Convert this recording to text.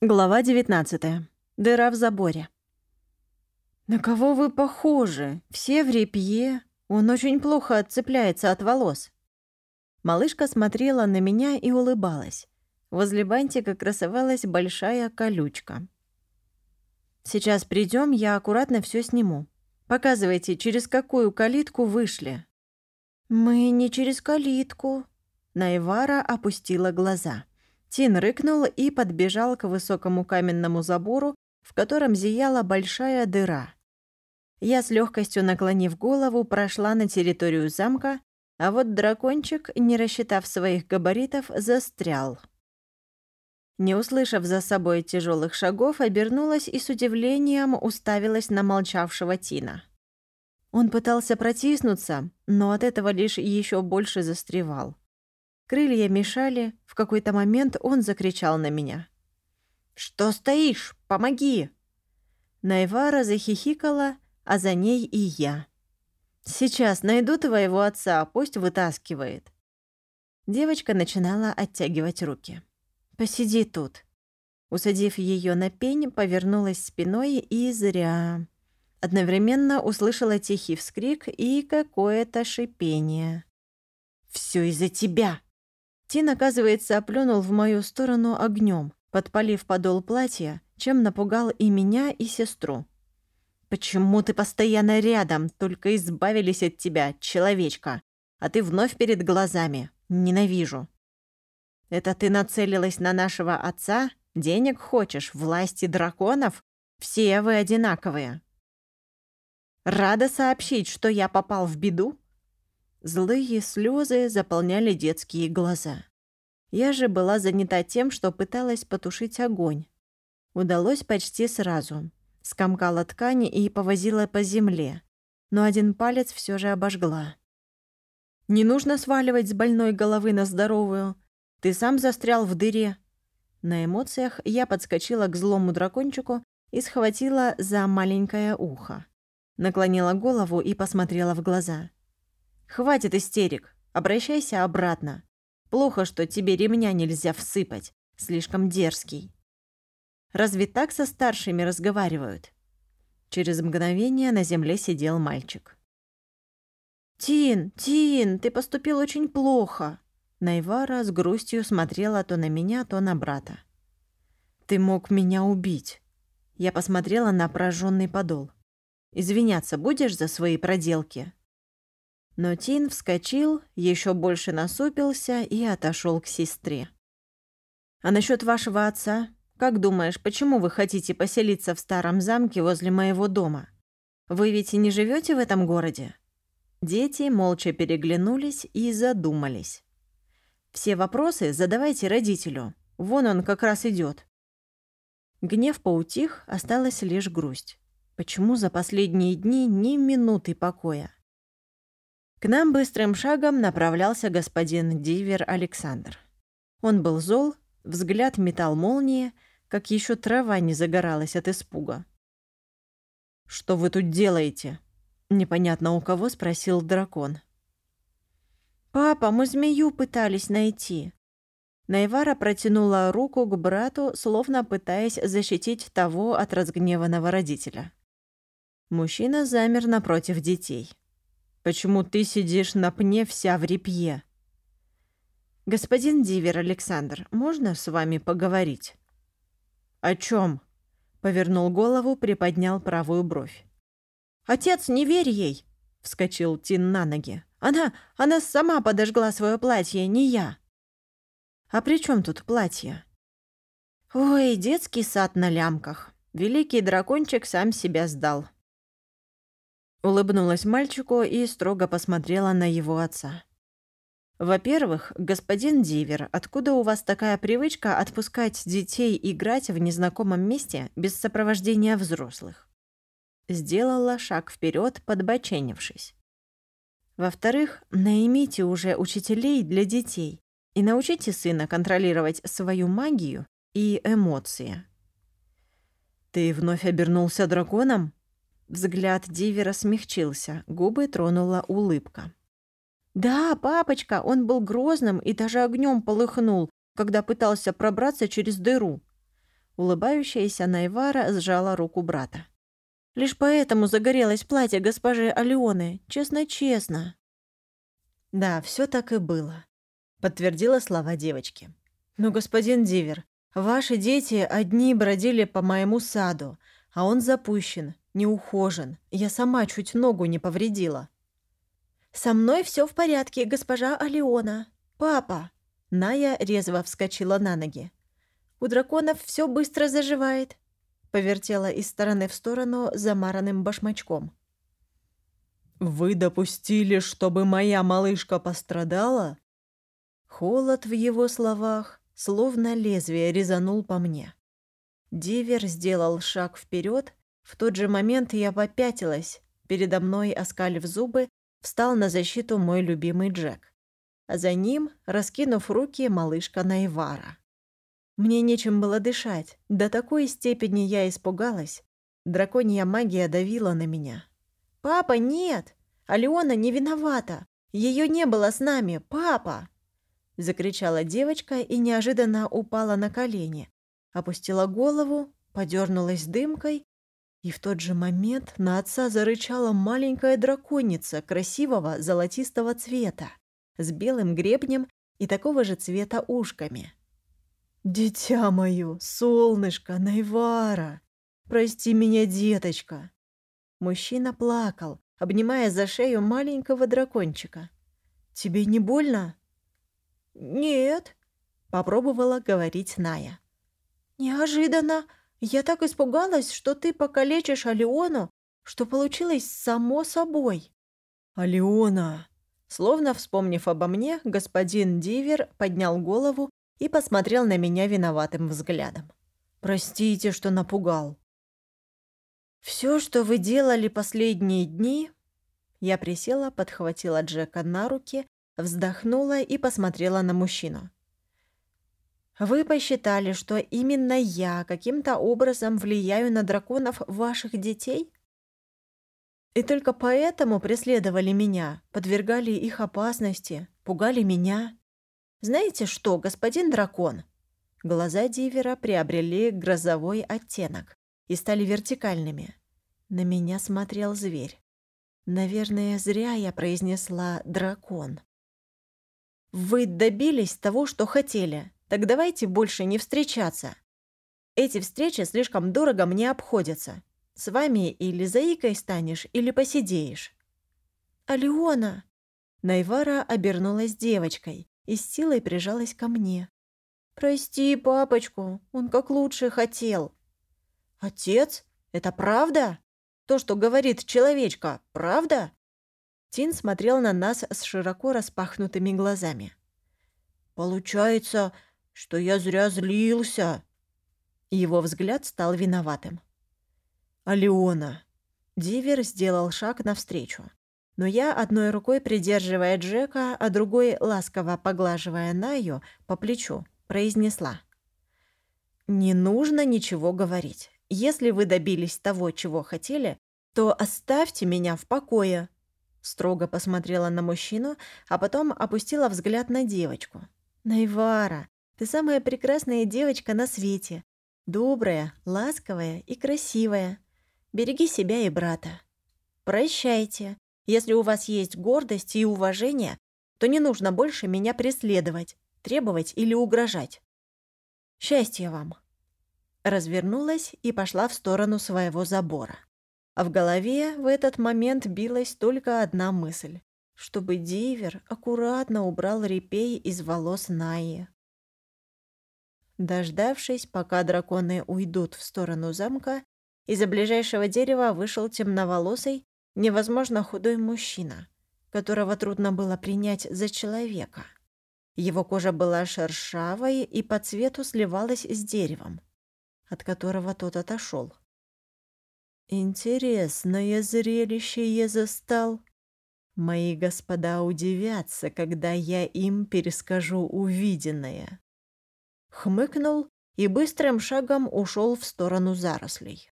Глава 19. Дыра в заборе. «На кого вы похожи? Все в репье. Он очень плохо отцепляется от волос». Малышка смотрела на меня и улыбалась. Возле бантика красовалась большая колючка. «Сейчас придем, я аккуратно все сниму. Показывайте, через какую калитку вышли». «Мы не через калитку». Найвара опустила глаза. Тин рыкнул и подбежал к высокому каменному забору, в котором зияла большая дыра. Я с легкостью наклонив голову, прошла на территорию замка, а вот дракончик, не рассчитав своих габаритов, застрял. Не услышав за собой тяжелых шагов, обернулась и с удивлением уставилась на молчавшего Тина. Он пытался протиснуться, но от этого лишь еще больше застревал. Крылья мешали, в какой-то момент он закричал на меня. «Что стоишь? Помоги!» Найвара захихикала, а за ней и я. «Сейчас найду твоего отца, пусть вытаскивает». Девочка начинала оттягивать руки. «Посиди тут». Усадив ее на пень, повернулась спиной и зря. Одновременно услышала тихий вскрик и какое-то шипение. «Все из-за тебя!» Тин, оказывается, оплюнул в мою сторону огнем, подпалив подол платья, чем напугал и меня, и сестру. «Почему ты постоянно рядом? Только избавились от тебя, человечка. А ты вновь перед глазами. Ненавижу». «Это ты нацелилась на нашего отца? Денег хочешь? Власти драконов? Все вы одинаковые». «Рада сообщить, что я попал в беду?» Злые слезы заполняли детские глаза. Я же была занята тем, что пыталась потушить огонь. Удалось почти сразу. Скомкала ткани и повозила по земле. Но один палец все же обожгла. «Не нужно сваливать с больной головы на здоровую. Ты сам застрял в дыре». На эмоциях я подскочила к злому дракончику и схватила за маленькое ухо. Наклонила голову и посмотрела в глаза. «Хватит истерик, обращайся обратно. Плохо, что тебе ремня нельзя всыпать, слишком дерзкий». Разве так со старшими разговаривают? Через мгновение на земле сидел мальчик. «Тин, Тин, ты поступил очень плохо!» Найвара с грустью смотрела то на меня, то на брата. «Ты мог меня убить!» Я посмотрела на пораженный подол. «Извиняться будешь за свои проделки?» Но Тин вскочил, еще больше насупился и отошел к сестре. «А насчет вашего отца? Как думаешь, почему вы хотите поселиться в старом замке возле моего дома? Вы ведь и не живете в этом городе?» Дети молча переглянулись и задумались. «Все вопросы задавайте родителю. Вон он как раз идет. Гнев поутих, осталась лишь грусть. Почему за последние дни ни минуты покоя? К нам быстрым шагом направлялся господин Дивер Александр. Он был зол, взгляд метал молнии, как еще трава не загоралась от испуга. «Что вы тут делаете?» Непонятно у кого спросил дракон. «Папа, мы змею пытались найти». Найвара протянула руку к брату, словно пытаясь защитить того от разгневанного родителя. Мужчина замер напротив детей. Почему ты сидишь на пне вся в репье?» «Господин Дивер Александр, можно с вами поговорить?» «О чем? повернул голову, приподнял правую бровь. «Отец, не верь ей!» — вскочил Тин на ноги. «Она, она сама подожгла свое платье, не я!» «А при чем тут платье?» «Ой, детский сад на лямках. Великий дракончик сам себя сдал. Улыбнулась мальчику и строго посмотрела на его отца. «Во-первых, господин Дивер, откуда у вас такая привычка отпускать детей играть в незнакомом месте без сопровождения взрослых?» Сделала шаг вперед, подбоченившись. «Во-вторых, наймите уже учителей для детей и научите сына контролировать свою магию и эмоции». «Ты вновь обернулся драконом?» Взгляд Дивера смягчился, губы тронула улыбка. «Да, папочка, он был грозным и даже огнем полыхнул, когда пытался пробраться через дыру. Улыбающаяся Найвара сжала руку брата. «Лишь поэтому загорелось платье госпожи Алионы, честно-честно». «Да, все так и было», — подтвердила слова девочки. «Но, господин Дивер, ваши дети одни бродили по моему саду, а он запущен, неухожен. Я сама чуть ногу не повредила». «Со мной все в порядке, госпожа Алиона. Папа!» Ная резво вскочила на ноги. «У драконов все быстро заживает», — повертела из стороны в сторону замаранным башмачком. «Вы допустили, чтобы моя малышка пострадала?» Холод в его словах, словно лезвие, резанул по мне. Дивер сделал шаг вперед. В тот же момент я попятилась. Передо мной, оскалив зубы, встал на защиту мой любимый Джек. А за ним, раскинув руки, малышка Найвара. Мне нечем было дышать. До такой степени я испугалась. Драконья магия давила на меня. «Папа, нет! Алеона не виновата! Ее не было с нами! Папа!» Закричала девочка и неожиданно упала на колени. Опустила голову, подернулась дымкой, и в тот же момент на отца зарычала маленькая драконица красивого золотистого цвета с белым гребнем и такого же цвета ушками. «Дитя мое, солнышко, Найвара! Прости меня, деточка!» Мужчина плакал, обнимая за шею маленького дракончика. «Тебе не больно?» «Нет», — попробовала говорить Ная. «Неожиданно. Я так испугалась, что ты покалечишь Алиону, что получилось само собой». «Алиона!» Словно вспомнив обо мне, господин Дивер поднял голову и посмотрел на меня виноватым взглядом. «Простите, что напугал». «Все, что вы делали последние дни...» Я присела, подхватила Джека на руки, вздохнула и посмотрела на мужчину. «Вы посчитали, что именно я каким-то образом влияю на драконов ваших детей?» И только поэтому преследовали меня, подвергали их опасности, пугали меня. «Знаете что, господин дракон?» Глаза Дивера приобрели грозовой оттенок и стали вертикальными. На меня смотрел зверь. Наверное, зря я произнесла «дракон». «Вы добились того, что хотели. Так давайте больше не встречаться. Эти встречи слишком дорого мне обходятся. С вами или заикой станешь, или посидеешь». «Алиона!» Найвара обернулась девочкой, и с силой прижалась ко мне. «Прости папочку, он как лучше хотел». «Отец? Это правда? То, что говорит человечка, правда?» Тин смотрел на нас с широко распахнутыми глазами. «Получается, что я зря злился». Его взгляд стал виноватым. «Алиона». Дивер сделал шаг навстречу но я, одной рукой придерживая Джека, а другой, ласково поглаживая Наю по плечу, произнесла. «Не нужно ничего говорить. Если вы добились того, чего хотели, то оставьте меня в покое». Строго посмотрела на мужчину, а потом опустила взгляд на девочку. «Найвара, ты самая прекрасная девочка на свете. Добрая, ласковая и красивая. Береги себя и брата. Прощайте. Если у вас есть гордость и уважение, то не нужно больше меня преследовать, требовать или угрожать. Счастья вам!» Развернулась и пошла в сторону своего забора. А в голове в этот момент билась только одна мысль — чтобы Дивер аккуратно убрал репей из волос Наи. Дождавшись, пока драконы уйдут в сторону замка, из-за ближайшего дерева вышел темноволосый невозможно худой мужчина, которого трудно было принять за человека. Его кожа была шершавой и по цвету сливалась с деревом, от которого тот отошел. «Интересное зрелище я застал. Мои господа удивятся, когда я им перескажу увиденное». Хмыкнул и быстрым шагом ушел в сторону зарослей.